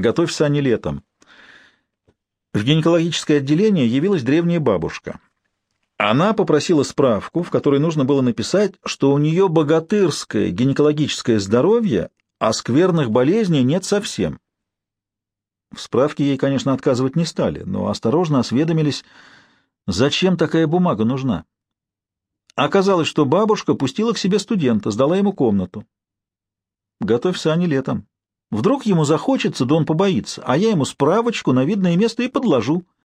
Готовься они летом. В гинекологическое отделение явилась древняя бабушка. Она попросила справку, в которой нужно было написать, что у нее богатырское гинекологическое здоровье, а скверных болезней нет совсем. В справке ей, конечно, отказывать не стали, но осторожно осведомились, зачем такая бумага нужна. Оказалось, что бабушка пустила к себе студента, сдала ему комнату. Готовься они летом. Вдруг ему захочется, да он побоится, а я ему справочку на видное место и подложу.